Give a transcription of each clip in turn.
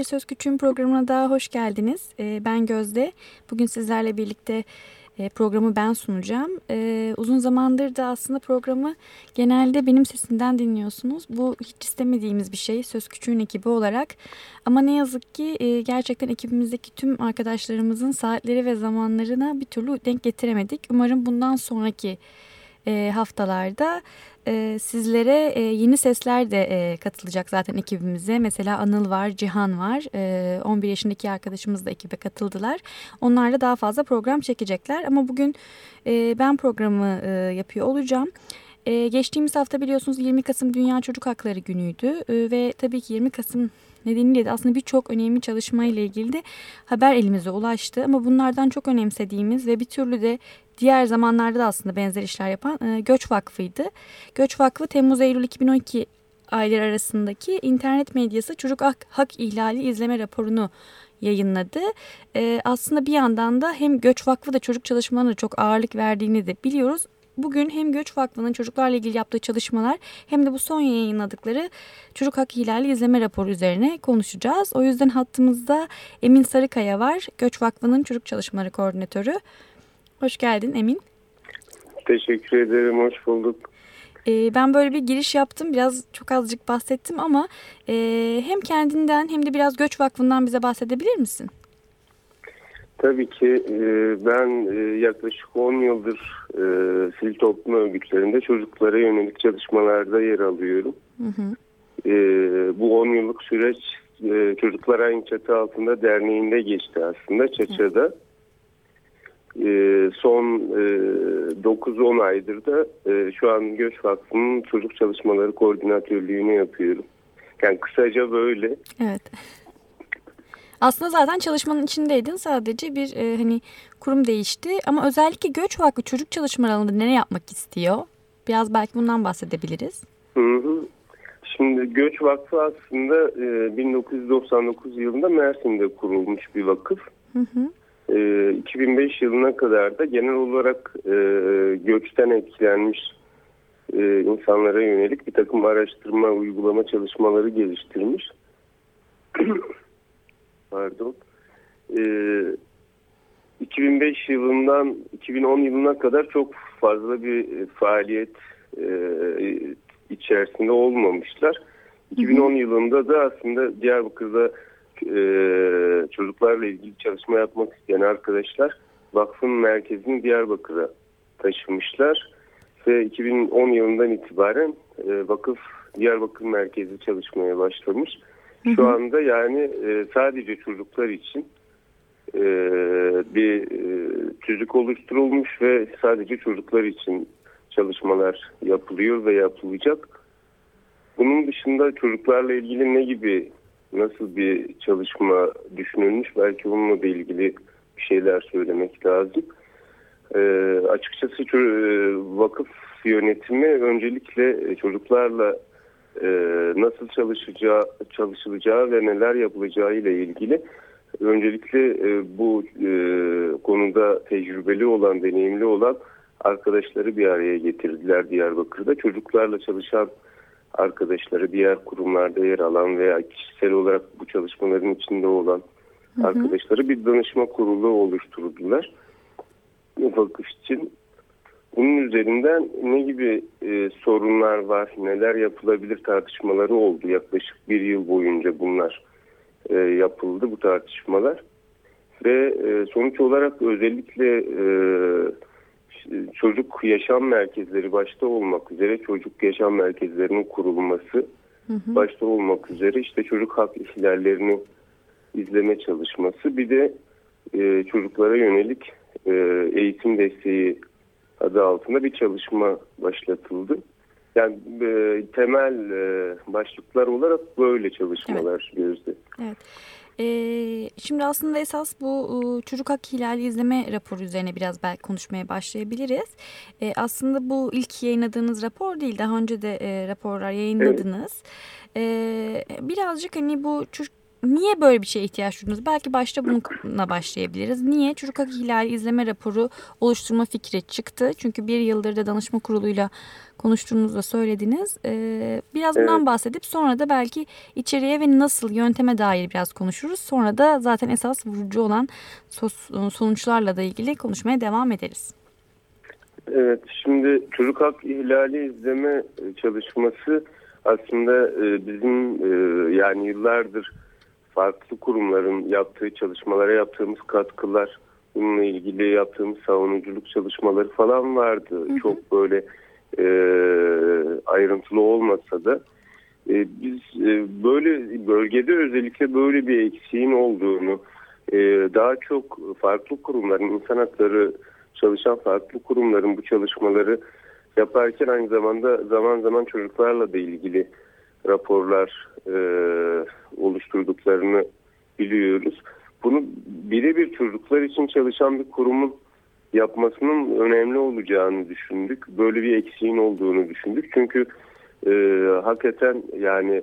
Bir Söz Küçüğün programına daha hoş geldiniz. Ee, ben Gözde. Bugün sizlerle birlikte e, programı ben sunacağım. Ee, uzun zamandır da aslında programı genelde benim sesimden dinliyorsunuz. Bu hiç istemediğimiz bir şey Söz Küçüğün ekibi olarak. Ama ne yazık ki e, gerçekten ekibimizdeki tüm arkadaşlarımızın saatleri ve zamanlarına bir türlü denk getiremedik. Umarım bundan sonraki e, haftalarda e, sizlere e, yeni sesler de katılacak zaten ekibimize. Mesela Anıl var, Cihan var. E, 11 yaşındaki arkadaşımız da ekibe katıldılar. Onlar da daha fazla program çekecekler. Ama bugün ben programı yapıyor olacağım. Geçtiğimiz hafta biliyorsunuz 20 Kasım Dünya Çocuk Hakları Günü'ydü ve tabii ki 20 Kasım nedeniyle de aslında birçok önemli çalışma ilgili de haber elimize ulaştı. Ama bunlardan çok önemsediğimiz ve bir türlü de diğer zamanlarda da aslında benzer işler yapan e, Göç Vakfı'ydı. Göç Vakfı Temmuz-Eylül 2012 ayları arasındaki internet medyası çocuk hak, hak ihlali izleme raporunu yayınladı. Ee, aslında bir yandan da hem Göç Vakfı da çocuk çalışmalarına çok ağırlık verdiğini de biliyoruz. Bugün hem Göç Vakfı'nın çocuklarla ilgili yaptığı çalışmalar hem de bu son yayınladıkları çocuk hak ihlali izleme raporu üzerine konuşacağız. O yüzden hattımızda Emin Sarıkaya var. Göç Vakfı'nın çocuk çalışmaları koordinatörü. Hoş geldin Emin. Teşekkür ederim, hoş bulduk. Ee, ben böyle bir giriş yaptım. Biraz çok azıcık bahsettim ama e, hem kendinden hem de biraz Göç Vakfı'ndan bize bahsedebilir misin? Tabii ki e, ben e, yaklaşık 10 yıldır e, sivil toplum örgütlerinde çocuklara yönelik çalışmalarda yer alıyorum. Hı hı. Bu 10 yıllık süreç Çocuklar Aynı Çatı Altında Derneği'nde geçti aslında Çaça'da. Son 9-10 aydır da şu an Göç Vakfı'nın çocuk çalışmaları koordinatörlüğünü yapıyorum. Yani kısaca böyle. Evet. Aslında zaten çalışmanın içindeydin sadece bir e, hani kurum değişti ama özellikle Göç Vakfı çocuk çalışmaları alanında ne yapmak istiyor? Biraz belki bundan bahsedebiliriz. Hı hı. Şimdi Göç Vakfı aslında e, 1999 yılında Mersin'de kurulmuş bir vakıf. Hı hı. E, 2005 yılına kadar da genel olarak e, göçten etkilenmiş e, insanlara yönelik bir takım araştırma, uygulama çalışmaları geliştirmiş. pardon. E, ee, 2005 yılından 2010 yılına kadar çok fazla bir faaliyet e, içerisinde olmamışlar. 2010 yılında da aslında Diyarbakır'da e, çocuklarla ilgili çalışma yapmak isteyen arkadaşlar vakfın merkezini Diyarbakır'a taşımışlar ve 2010 yılından itibaren e, vakıf Diyarbakır merkezi çalışmaya başlamış. Şu anda yani e, sadece çocuklar için e, bir e, tüzük oluşturulmuş ve sadece çocuklar için çalışmalar yapılıyor ve yapılacak. Bunun dışında çocuklarla ilgili ne gibi nasıl bir çalışma düşünülmüş belki bununla ilgili bir şeyler söylemek lazım. E, açıkçası e, vakıf yönetimi öncelikle çocuklarla e, nasıl çalışacağı, çalışılacağı ve neler yapılacağı ile ilgili öncelikle e, bu e, konuda tecrübeli olan, deneyimli olan arkadaşları bir araya getirdiler Diyarbakır'da. Çocuklarla çalışan arkadaşları, diğer kurumlarda yer alan veya kişisel olarak bu çalışmaların içinde olan hı hı. arkadaşları bir danışma kurulu oluşturdular. Vakıf için bunun üzerinden ne gibi e, sorunlar var, neler yapılabilir tartışmaları oldu. Yaklaşık bir yıl boyunca bunlar e, yapıldı bu tartışmalar. Ve e, sonuç olarak özellikle e, çocuk yaşam merkezleri başta olmak üzere çocuk yaşam merkezlerinin kurulması hı hı. başta olmak üzere işte çocuk hak ihlallerini izleme çalışması bir de e, çocuklara yönelik e, eğitim desteği adı altında bir çalışma başlatıldı. Yani e, temel e, başlıklar olarak böyle çalışmalar evet. gözde. Evet. Ee, şimdi aslında esas bu çocuk hak ihlali izleme raporu üzerine biraz belki konuşmaya başlayabiliriz. Ee, aslında bu ilk yayınladığınız rapor değil daha önce de e, raporlar yayınladınız. Ee, birazcık hani bu çocuk Niye böyle bir şeye ihtiyaç duydunuz? Belki başta bununla başlayabiliriz. Niye? Çocuk hak ihlali izleme raporu oluşturma fikri çıktı. Çünkü bir yıldır da danışma kuruluyla konuştuğunuzda söylediniz. Ee, biraz bundan evet. bahsedip sonra da belki içeriye ve nasıl yönteme dair biraz konuşuruz. Sonra da zaten esas vurucu olan sonuçlarla da ilgili konuşmaya devam ederiz. Evet, şimdi çocuk hak ihlali izleme çalışması aslında e, bizim e, yani yıllardır farklı kurumların yaptığı çalışmalara yaptığımız katkılar, bununla ilgili yaptığımız savunuculuk çalışmaları falan vardı. Hı hı. Çok böyle e, ayrıntılı olmasa da e, biz e, böyle bölgede özellikle böyle bir eksiğin olduğunu, e, daha çok farklı kurumların, insan hakları çalışan farklı kurumların bu çalışmaları yaparken aynı zamanda zaman zaman çocuklarla da ilgili raporlar e, oluşturduklarını biliyoruz. Bunu birebir çocuklar için çalışan bir kurumun yapmasının önemli olacağını düşündük. Böyle bir eksiğin olduğunu düşündük. Çünkü e, hakikaten yani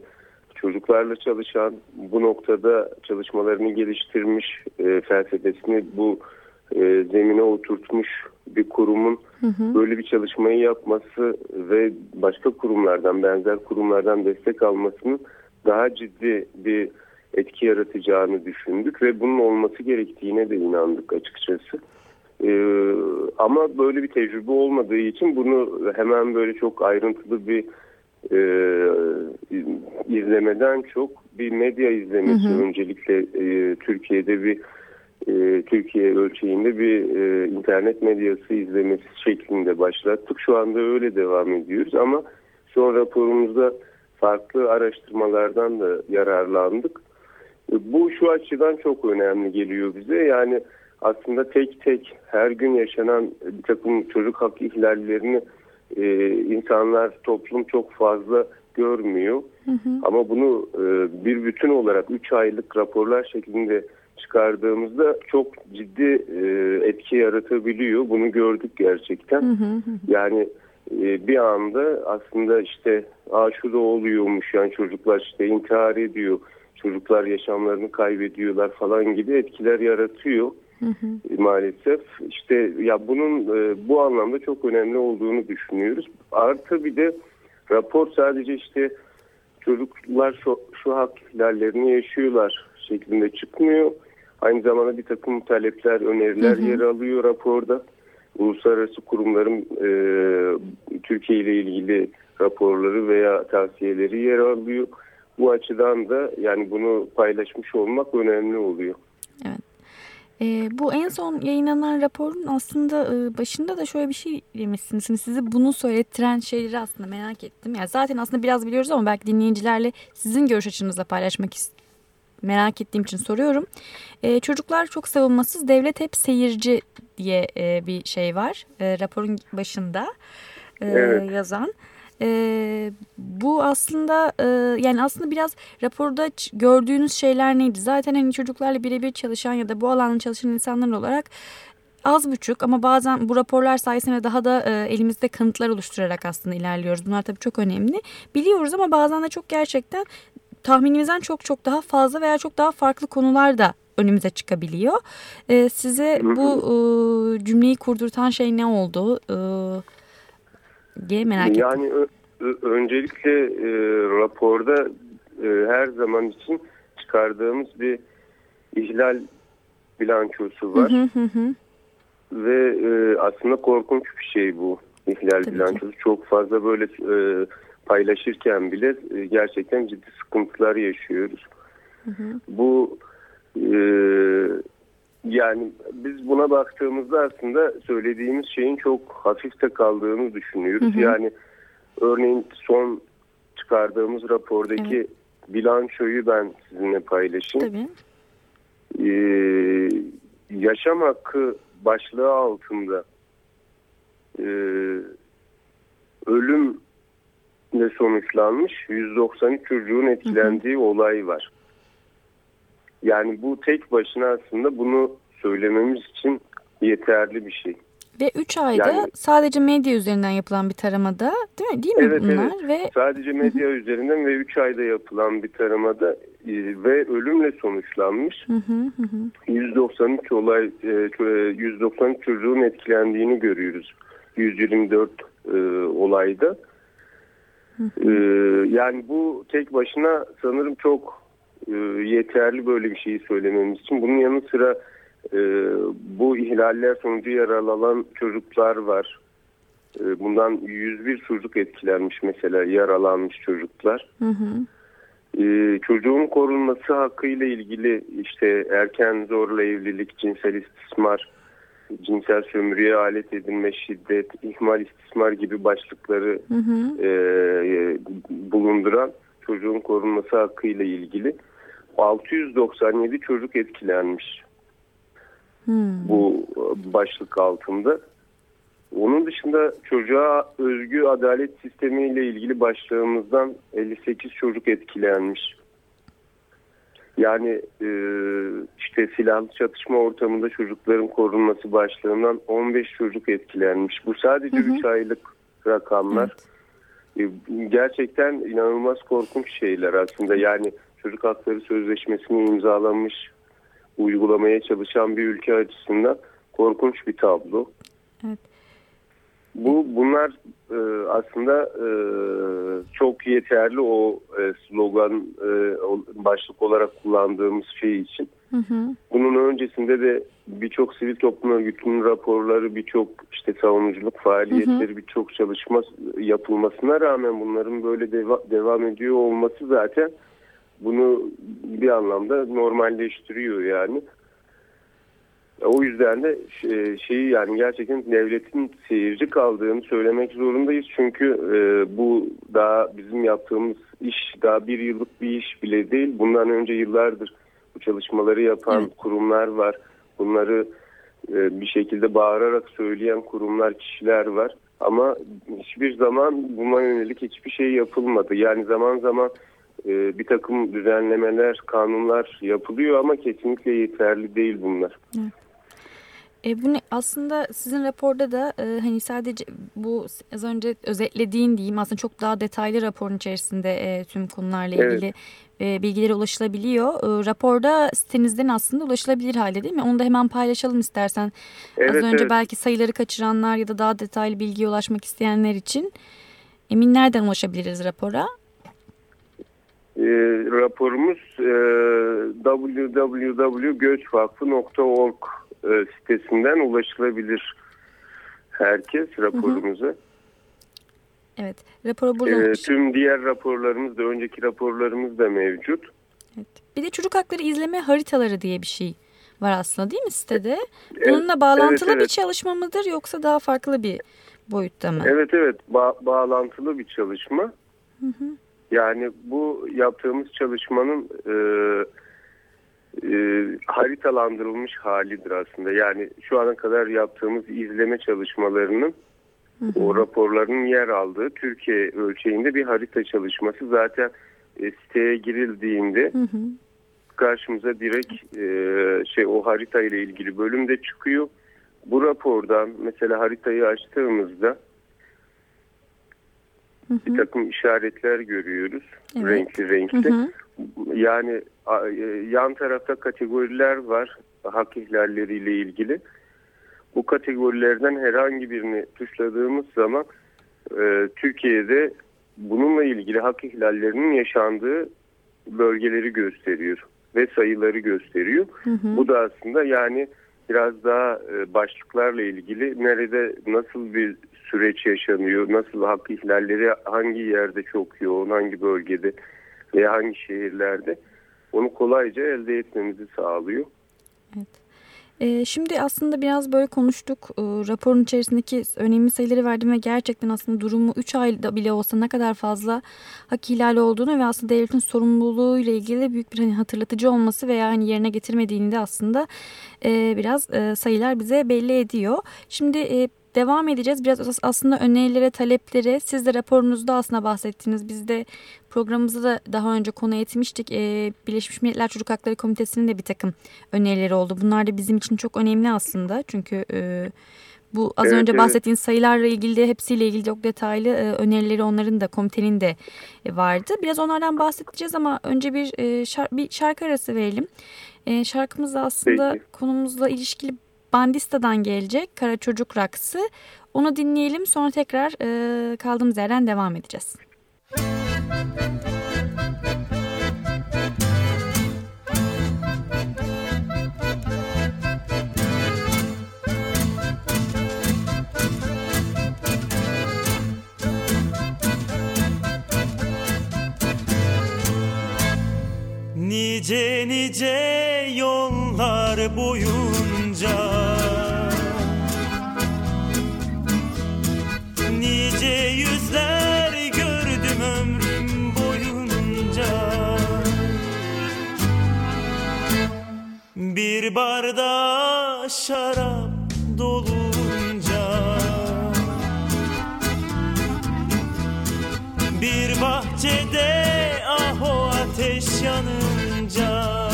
çocuklarla çalışan, bu noktada çalışmalarını geliştirmiş, e, felsefesini bu e, zemine oturtmuş bir kurumun hı hı. böyle bir çalışmayı yapması ve başka kurumlardan, benzer kurumlardan destek almasının daha ciddi bir etki yaratacağını düşündük ve bunun olması gerektiğine de inandık açıkçası. Ee, ama böyle bir tecrübe olmadığı için bunu hemen böyle çok ayrıntılı bir e, izlemeden çok bir medya izlemesi hı hı. öncelikle e, Türkiye'de bir e, Türkiye ölçeğinde bir e, internet medyası izlemesi şeklinde başlattık. Şu anda öyle devam ediyoruz ama son raporumuzda farklı araştırmalardan da yararlandık. E, bu şu açıdan çok önemli geliyor bize. Yani aslında tek tek her gün yaşanan bir takım çocuk hak ihlallerini e, insanlar, toplum çok fazla görmüyor. Hı hı. Ama bunu e, bir bütün olarak 3 aylık raporlar şeklinde çıkardığımızda çok ciddi e, etki yaratabiliyor. Bunu gördük gerçekten. Hı hı hı. Yani e, bir anda aslında işte Aa, şu da oluyormuş yani çocuklar işte intihar ediyor. Çocuklar yaşamlarını kaybediyorlar falan gibi etkiler yaratıyor. Hı hı. Maalesef işte ya bunun e, bu anlamda çok önemli olduğunu düşünüyoruz. Artı bir de rapor sadece işte çocuklar şu, şu hak ihlallerini yaşıyorlar şeklinde çıkmıyor. Aynı zamanda bir takım talepler, öneriler hı hı. yer alıyor raporda. Uluslararası kurumların e, Türkiye ile ilgili raporları veya tavsiyeleri yer alıyor. Bu açıdan da yani bunu paylaşmış olmak önemli oluyor. Evet. E, bu en son yayınlanan raporun aslında e, başında da şöyle bir şey demişsiniz. Şimdi sizi bunu söylettiren şeyleri aslında merak ettim. Yani zaten aslında biraz biliyoruz ama belki dinleyicilerle sizin görüş açınızla paylaşmak istiyorum merak ettiğim için soruyorum. E, çocuklar çok savunmasız, devlet hep seyirci diye e, bir şey var e, raporun başında e, evet. yazan. E, bu aslında e, yani aslında biraz raporda gördüğünüz şeyler neydi? Zaten hani çocuklarla birebir çalışan ya da bu alanda çalışan insanlar olarak az buçuk ama bazen bu raporlar sayesinde daha da e, elimizde kanıtlar oluşturarak aslında ilerliyoruz. Bunlar tabii çok önemli. Biliyoruz ama bazen de çok gerçekten tahminimizden çok çok daha fazla veya çok daha farklı konular da önümüze çıkabiliyor. E, size bu e, cümleyi kurdurtan şey ne oldu e, diye merak ettim. Yani öncelikle e, raporda e, her zaman için çıkardığımız bir ihlal bilançosu var. Hı hı hı. Ve e, aslında korkunç bir şey bu ihlal Tabii bilançosu. Ki. Çok fazla böyle e, paylaşırken bile e, gerçekten ciddi sıkıntılar yaşıyoruz. Hı hı. Bu e, yani biz buna baktığımızda aslında söylediğimiz şeyin çok hafifte kaldığını düşünüyoruz. Hı hı. Yani örneğin son çıkardığımız rapordaki evet. bilançoyu ben sizinle paylaşayım. Tabii. Ee, yaşam hakkı başlığı altında e, ölüm ile sonuçlanmış 193 çocuğun etkilendiği hı hı. olay var. Yani bu tek başına aslında bunu söylememiz için yeterli bir şey. Ve 3 ayda yani, sadece medya üzerinden yapılan bir taramada değil mi, değil mi evet, bunlar? Evet. Ve... Sadece medya üzerinden ve 3 ayda yapılan bir taramada e, ve ölümle sonuçlanmış. Hı hı hı. 193 olay, e, 193 çocuğun etkilendiğini görüyoruz. 124 e, olayda. Hı hı. E, yani bu tek başına sanırım çok e, yeterli böyle bir şeyi söylememiz için. Bunun yanı sıra e, bu ihlaller sonucu yaralanan çocuklar var. E, bundan 101 çocuk etkilenmiş mesela yaralanmış çocuklar. Hı hı. E, çocuğun korunması hakkıyla ilgili işte erken zorla evlilik, cinsel istismar, cinsel sömürüye alet edilme, şiddet, ihmal istismar gibi başlıkları hı hı. E, bulunduran çocuğun korunması hakkıyla ilgili 697 çocuk etkilenmiş hmm. bu başlık altında. Onun dışında çocuğa özgü adalet sistemiyle ilgili başlığımızdan 58 çocuk etkilenmiş. Yani e, işte silahlı çatışma ortamında çocukların korunması başlığından 15 çocuk etkilenmiş. Bu sadece hı hı. 3 aylık rakamlar. Evet. E, gerçekten inanılmaz korkunç şeyler aslında. Yani çocuk hakları sözleşmesini imzalamış, uygulamaya çalışan bir ülke açısından korkunç bir tablo. Evet. Bu bunlar e, aslında e, çok yeterli o e, slogan e, başlık olarak kullandığımız şey için. Hı hı. Bunun öncesinde de birçok sivil toplum örgütünün raporları, birçok işte savunuculuk faaliyetleri, birçok çalışma yapılmasına rağmen bunların böyle deva devam ediyor olması zaten bunu bir anlamda normalleştiriyor yani. O yüzden de şeyi yani gerçekten devletin seyirci kaldığını söylemek zorundayız. Çünkü e, bu daha bizim yaptığımız iş daha bir yıllık bir iş bile değil. Bundan önce yıllardır bu çalışmaları yapan evet. kurumlar var. Bunları e, bir şekilde bağırarak söyleyen kurumlar, kişiler var. Ama hiçbir zaman buna yönelik hiçbir şey yapılmadı. Yani zaman zaman e, bir takım düzenlemeler, kanunlar yapılıyor ama kesinlikle yeterli değil bunlar. Evet. E, bu ne, aslında sizin raporda da e, hani sadece bu az önce özetlediğin diyeyim aslında çok daha detaylı raporun içerisinde e, tüm konularla ilgili evet. e, bilgilere ulaşılabiliyor. E, raporda sitenizden aslında ulaşılabilir halde değil mi? Onu da hemen paylaşalım istersen. Evet, az önce evet. belki sayıları kaçıranlar ya da daha detaylı bilgiye ulaşmak isteyenler için emin nereden ulaşabiliriz rapora? E, raporumuz e, www.göçvakfı.org e, sitesinden ulaşılabilir herkes raporumuza. Evet, raporu burada. E, tüm diğer raporlarımız da, önceki raporlarımız da mevcut. Evet. Bir de çocuk hakları izleme haritaları diye bir şey var aslında değil mi sitede? Bununla bağlantılı evet, evet. bir çalışma mıdır yoksa daha farklı bir boyutta mı? Evet evet ba bağlantılı bir çalışma. Hı hı. Yani bu yaptığımız çalışmanın e, e, haritalandırılmış halidir aslında. Yani şu ana kadar yaptığımız izleme çalışmalarının hı hı. o raporların yer aldığı Türkiye ölçeğinde bir harita çalışması zaten e, siteye girildiğinde hı hı. karşımıza direkt e, şey o harita ile ilgili bölüm de çıkıyor. Bu rapordan mesela haritayı açtığımızda Hı hı. bir takım işaretler görüyoruz. Evet. Renkli renkli. Hı hı. Yani e, yan tarafta kategoriler var hak ihlalleriyle ilgili. Bu kategorilerden herhangi birini tuşladığımız zaman e, Türkiye'de bununla ilgili hak ihlallerinin yaşandığı bölgeleri gösteriyor ve sayıları gösteriyor. Hı hı. Bu da aslında yani biraz daha e, başlıklarla ilgili nerede nasıl bir süreç yaşanıyor, nasıl hak ihlalleri hangi yerde çok yoğun, hangi bölgede veya hangi şehirlerde onu kolayca elde etmemizi sağlıyor. Evet. Ee, şimdi aslında biraz böyle konuştuk. Ee, raporun içerisindeki önemli sayıları verdim ve gerçekten aslında durumu 3 ayda bile olsa ne kadar fazla hak ihlali olduğunu ve aslında devletin sorumluluğuyla ilgili büyük bir hani hatırlatıcı olması veya hani yerine getirmediğini de aslında e, biraz e, sayılar bize belli ediyor. Şimdi e, devam edeceğiz. Biraz aslında önerilere, taleplere siz de raporunuzda aslında bahsettiniz. Biz de programımızda da daha önce konu etmiştik. Ee, Birleşmiş Milletler Çocuk Hakları Komitesi'nin de bir takım önerileri oldu. Bunlar da bizim için çok önemli aslında. Çünkü e, bu az Evet, önce evet. bahsettiğin sayılarla ilgili de hepsiyle ilgili çok detaylı e, önerileri onların da komitenin de e, vardı. Biraz onlardan bahsedeceğiz ama önce bir, e, şar- bir şarkı arası verelim. E, şarkımız da aslında Peki. konumuzla ilişkili Bandista'dan gelecek Kara Çocuk Raksı. Onu dinleyelim sonra tekrar e, kaldığımız yerden devam edeceğiz. Nice nice yollar boyunca Nice yüzler gördüm ömrüm boyunca Bir bardağa şarap dolunca Bir bahçede ah o ateş yanınca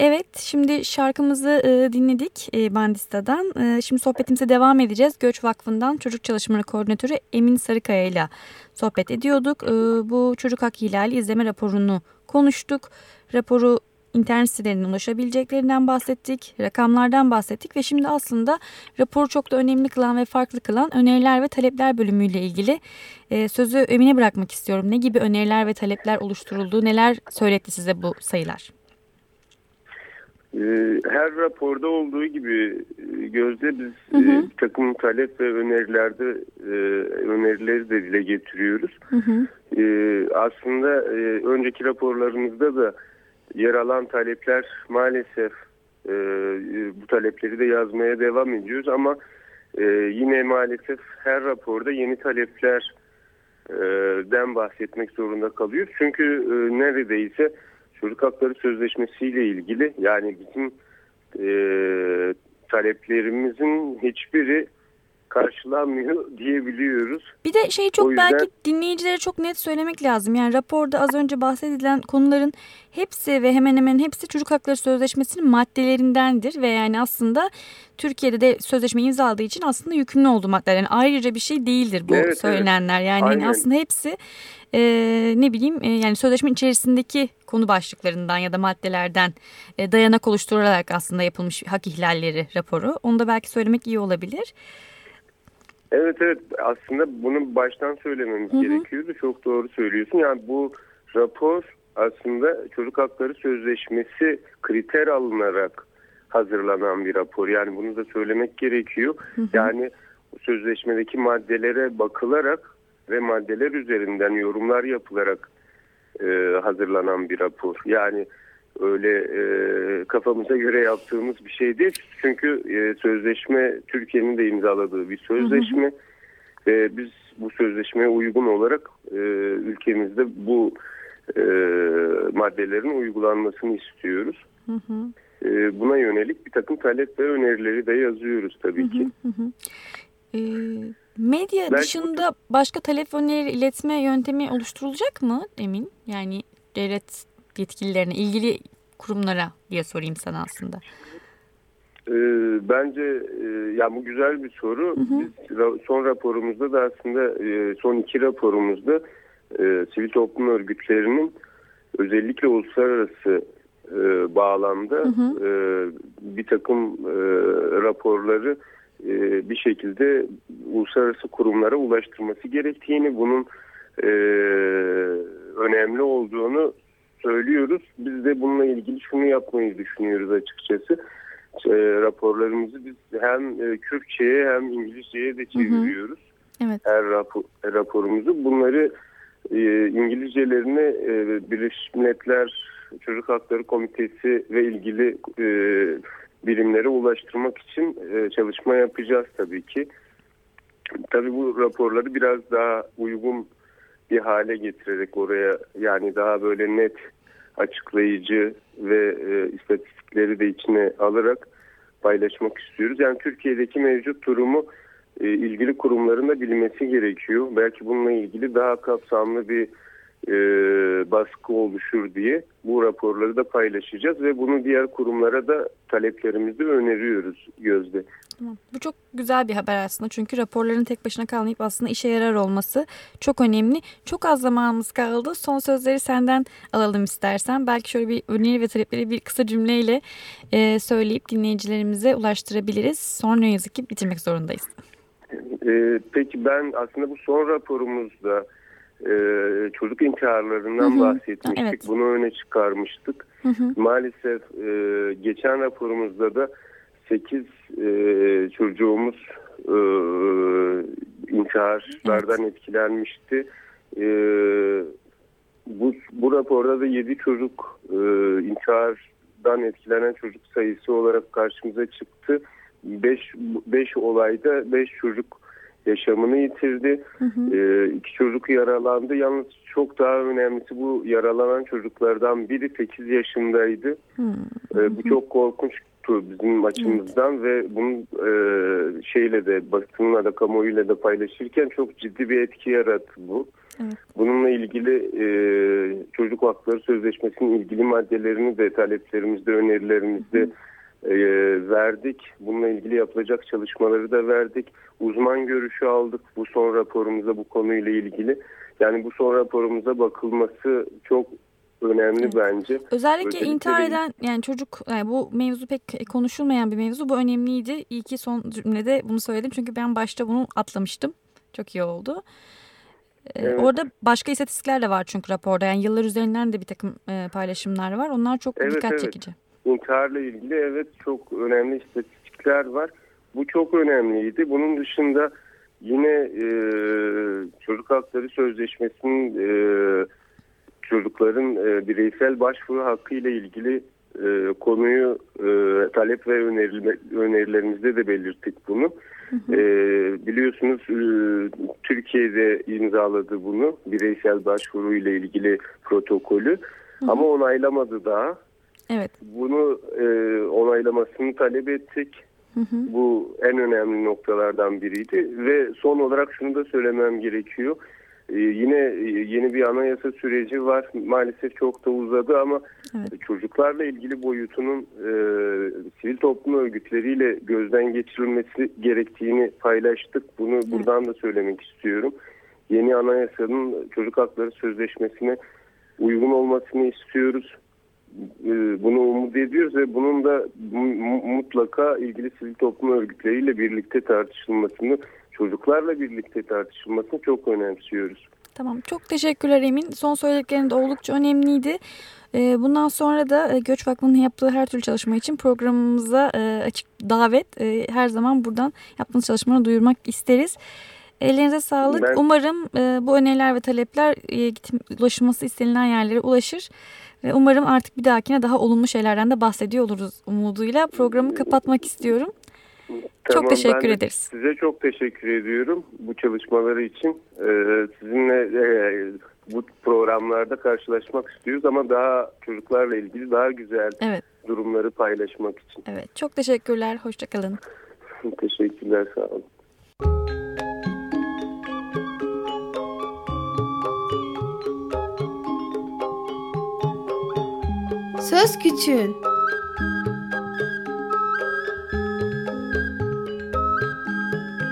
evet şimdi şarkımızı e, dinledik e, Bandista'dan. E, şimdi sohbetimize devam edeceğiz. Göç Vakfı'ndan Çocuk Çalışmaları Koordinatörü Emin Sarıkaya ile sohbet ediyorduk. Bu çocuk hak ihlali izleme raporunu konuştuk. Raporu internet sitelerinden ulaşabileceklerinden bahsettik, rakamlardan bahsettik ve şimdi aslında raporu çok da önemli kılan ve farklı kılan öneriler ve talepler bölümüyle ilgili sözü Emine bırakmak istiyorum. Ne gibi öneriler ve talepler oluşturuldu, neler söyletti size bu sayılar? Ee, Her raporda olduğu gibi e, Gözde biz Hı hı. e, bir takım talep ve önerilerde e, önerileri de dile getiriyoruz. Hı hı. Ee, Aslında e, önceki raporlarımızda da yer alan talepler maalesef e, bu talepleri de yazmaya devam ediyoruz ama e, yine maalesef her raporda yeni taleplerden bahsetmek zorunda kalıyoruz. Çünkü e, neredeyse Çocuk Hakları Sözleşmesi ile ilgili yani bizim e, taleplerimizin hiçbiri karşılanmıyor diyebiliyoruz. Bir de şeyi çok O yüzden- belki dinleyicilere çok net söylemek lazım. Yani raporda az önce bahsedilen konuların hepsi ve hemen hemen hepsi Çocuk Hakları Sözleşmesi'nin maddelerindendir. Ve yani aslında Türkiye'de de sözleşme imzaladığı için aslında yükümlü olduğu maddeler. Yani ayrıca bir şey değildir bu Evet, söylenenler. Yani hani Aynen. aslında hepsi e, ne bileyim e, yani sözleşme içerisindeki konu başlıklarından ya da maddelerden e, dayanak oluşturularak aslında yapılmış hak ihlalleri raporu. Onu da belki söylemek iyi olabilir. Evet evet aslında bunu baştan söylememiz Hı hı. gerekiyordu. Çok doğru söylüyorsun. Yani bu rapor aslında Çocuk Hakları Sözleşmesi kriter alınarak hazırlanan bir rapor. Yani bunu da söylemek gerekiyor. Yani sözleşmedeki maddelere bakılarak ve maddeler üzerinden yorumlar yapılarak e, hazırlanan bir rapor. Yani öyle e, kafamıza göre yaptığımız bir şey değil. Çünkü e, sözleşme Türkiye'nin de imzaladığı bir sözleşme ve biz bu sözleşmeye uygun olarak e, ülkemizde bu e, maddelerin uygulanmasını istiyoruz. Hı hı. E, buna yönelik bir takım talep ve önerileri de yazıyoruz tabii ki. Ee, medya Belki dışında başka talep önerileri iletme yöntemi oluşturulacak mı Emin? Yani devlet yetkililerine, ilgili kurumlara diye sorayım sana aslında. E, bence e, ya bu güzel bir soru. Biz ra- son raporumuzda da aslında e, son iki raporumuzda e, sivil toplum örgütlerinin özellikle uluslararası e, bağlamda e, bir takım e, raporları e, bir şekilde uluslararası kurumlara ulaştırması gerektiğini, bunun e, önemli olduğunu söylüyoruz. Biz de bununla ilgili şunu yapmayı düşünüyoruz açıkçası. E, raporlarımızı biz hem e, Kürtçe'ye hem İngilizce'ye de çeviriyoruz. Evet. Her rapor, raporumuzu. Bunları e, İngilizcelerine e, Birleşmiş Milletler Çocuk Hakları Komitesi ve ilgili e, birimlere ulaştırmak için e, çalışma yapacağız tabii ki. Tabii bu raporları biraz daha uygun bir hale getirerek oraya yani daha böyle net açıklayıcı ve e, istatistikleri de içine alarak paylaşmak istiyoruz. Yani Türkiye'deki mevcut durumu e, ilgili kurumların da bilmesi gerekiyor. Belki bununla ilgili daha kapsamlı bir e, baskı oluşur diye bu raporları da paylaşacağız ve bunu diğer kurumlara da taleplerimizi öneriyoruz Gözde. Tamam. Bu çok güzel bir haber aslında çünkü raporların tek başına kalmayıp aslında işe yarar olması çok önemli. Çok az zamanımız kaldı. Son sözleri senden alalım istersen. Belki şöyle bir öneri ve talepleri bir kısa cümleyle e, söyleyip dinleyicilerimize ulaştırabiliriz. Sonra ne yazık ki bitirmek zorundayız. E, peki ben aslında bu son raporumuzda e, çocuk intiharlarından Hı hı. bahsetmiştik. Evet. Bunu öne çıkarmıştık. Hı hı. Maalesef e, geçen raporumuzda da 8 e, çocuğumuz e, intiharlardan etkilenmişti. E, bu, bu raporda da 7 çocuk e, intihardan etkilenen çocuk sayısı olarak karşımıza çıktı. 5 5 olayda 5 çocuk yaşamını yitirdi. Hı hı. İki çocuk yaralandı. Yalnız çok daha önemlisi bu yaralanan çocuklardan biri 8 yaşındaydı. Hı. Ee, bu çok korkunçtu bizim açımızdan ve bunun e, şeyle de basınla da kamuoyuyla da paylaşırken çok ciddi bir etki yarattı bu. Evet. Bununla ilgili e, çocuk hakları sözleşmesinin ilgili maddelerini de taleplerimizde, önerilerimizde e, verdik. Bununla ilgili yapılacak çalışmaları da verdik. Uzman görüşü aldık bu son raporumuza bu konuyla ilgili. Yani bu son raporumuza bakılması çok önemli Evet. bence. Özellikle Özellikle intihar de- eden yani çocuk yani bu mevzu pek konuşulmayan bir mevzu. Bu önemliydi. İyi ki son cümlede bunu söyledim. Çünkü ben başta bunu atlamıştım. Çok iyi oldu. Ee, Evet. Orada başka istatistikler de var çünkü raporda. Yani yıllar üzerinden de bir takım e, paylaşımlar var. Onlar çok Evet, dikkat evet. çekici. İntiharla ilgili evet çok önemli istatistikler var. Bu çok önemliydi. Bunun dışında yine e, Çocuk Hakları Sözleşmesi'nin e, çocukların e, bireysel başvuru hakkı ile ilgili e, konuyu e, talep ve önerilme, önerilerimizde de belirttik bunu. E, biliyorsunuz e, Türkiye'de imzaladı bunu bireysel başvuru ile ilgili protokolü ama onaylamadı daha. Evet. Bunu e, onaylamasını talep ettik. Hı hı. Bu en önemli noktalardan biriydi ve son olarak şunu da söylemem gerekiyor. Ee, yine e, yeni bir anayasa süreci var. Maalesef çok da uzadı ama Evet. çocuklarla ilgili boyutunun e, sivil toplum örgütleriyle gözden geçirilmesi gerektiğini paylaştık. Bunu buradan da söylemek istiyorum. Yeni anayasanın çocuk hakları sözleşmesine uygun olmasını istiyoruz. E, bunu umut ediyoruz ve bunun da mu- mutlaka ilgili sivil toplum örgütleriyle birlikte tartışılmasını, çocuklarla birlikte tartışılmasını çok önemsiyoruz. Tamam. Çok teşekkürler Emin. Son söylediklerin de oldukça önemliydi. E, bundan sonra da e, Göç Vakfı'nın yaptığı her türlü çalışma için programımıza e, açık davet. E, her zaman buradan yaptığınız çalışmaları duyurmak isteriz. Ellerinize sağlık. Ben- Umarım bu öneriler ve talepler ulaşılması istenilen yerlere ulaşır. Ve umarım artık bir dahakine daha olumlu şeylerden de bahsediyor oluruz umuduyla. Programı kapatmak istiyorum. Tamam, teşekkür ben de ederiz. Size çok teşekkür ediyorum bu çalışmaları için. Ee, sizinle e, bu programlarda karşılaşmak istiyoruz ama daha çocuklarla ilgili daha güzel Evet, durumları paylaşmak için. evet. Çok teşekkürler. Hoşçakalın. Teşekkürler, sağ olun. Söz Küçüğün